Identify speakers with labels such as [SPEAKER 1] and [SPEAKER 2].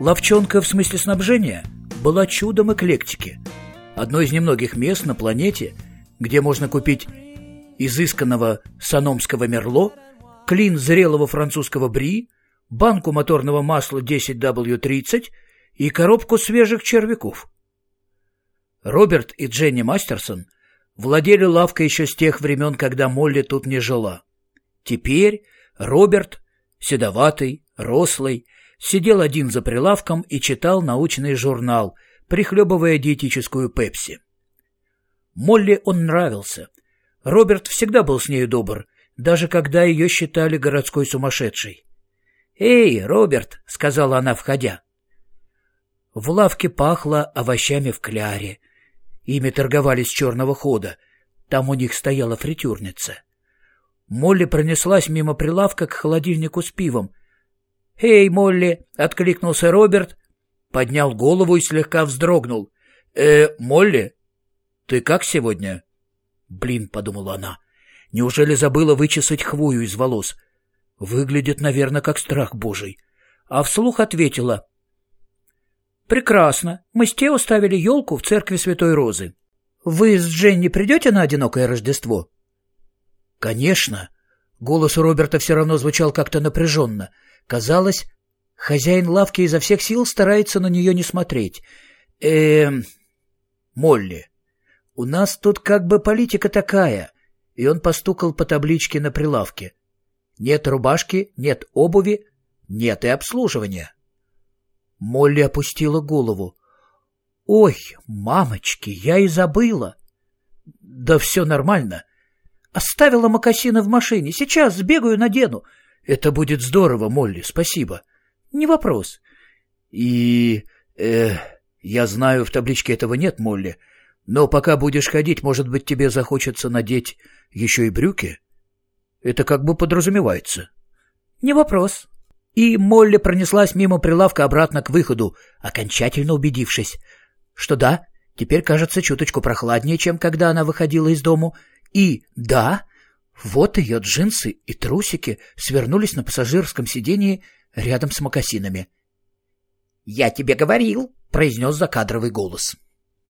[SPEAKER 1] Ловчонка в смысле снабжения была чудом эклектики. Одно из немногих мест на планете, где можно купить изысканного саномского мерло, клин зрелого французского бри, банку моторного масла 10W30 и коробку свежих червяков. Роберт и Дженни Мастерсон владели лавкой еще с тех времен, когда Молли тут не жила. Теперь Роберт, седоватый, рослый, сидел один за прилавком и читал научный журнал, прихлебывая диетическую пепси. Молли он нравился. Роберт всегда был с нею добр, даже когда ее считали городской сумасшедшей. «Эй, Роберт!» — сказала она, входя. В лавке пахло овощами в кляре. Ими торговали с черного хода. Там у них стояла фритюрница. Молли пронеслась мимо прилавка к холодильнику с пивом. «Эй, Молли!» — откликнулся Роберт, поднял голову и слегка вздрогнул. «Э, Молли, ты как сегодня?» «Блин», — подумала она, — «неужели забыла вычесать хвою из волос? Выглядит, наверное, как страх божий». А вслух ответила. «Прекрасно. Мы с Тео ставили елку в церкви Святой Розы. Вы с Дженни придете на одинокое Рождество?» «Конечно». Голос у Роберта все равно звучал как-то напряженно. Казалось, хозяин лавки изо всех сил старается на нее не смотреть. Эм... Молли, у нас тут как бы политика такая. И он постукал по табличке на прилавке. Нет рубашки, нет обуви, нет и обслуживания. Молли опустила голову. «Ой, мамочки, я и забыла!» «Да все нормально. Оставила мокасины в машине. Сейчас сбегаю, надену. Это будет здорово, Молли, спасибо. Не вопрос. И... Э, я знаю, в табличке этого нет, Молли. Но пока будешь ходить, может быть, тебе захочется надеть еще и брюки? Это как бы подразумевается. Не вопрос. И Молли пронеслась мимо прилавка обратно к выходу, окончательно убедившись, что да, теперь кажется чуточку прохладнее, чем когда она выходила из дому, и да, вот ее джинсы и трусики свернулись на пассажирском сидении рядом с мокасинами. «Я тебе говорил», — произнес закадровый голос.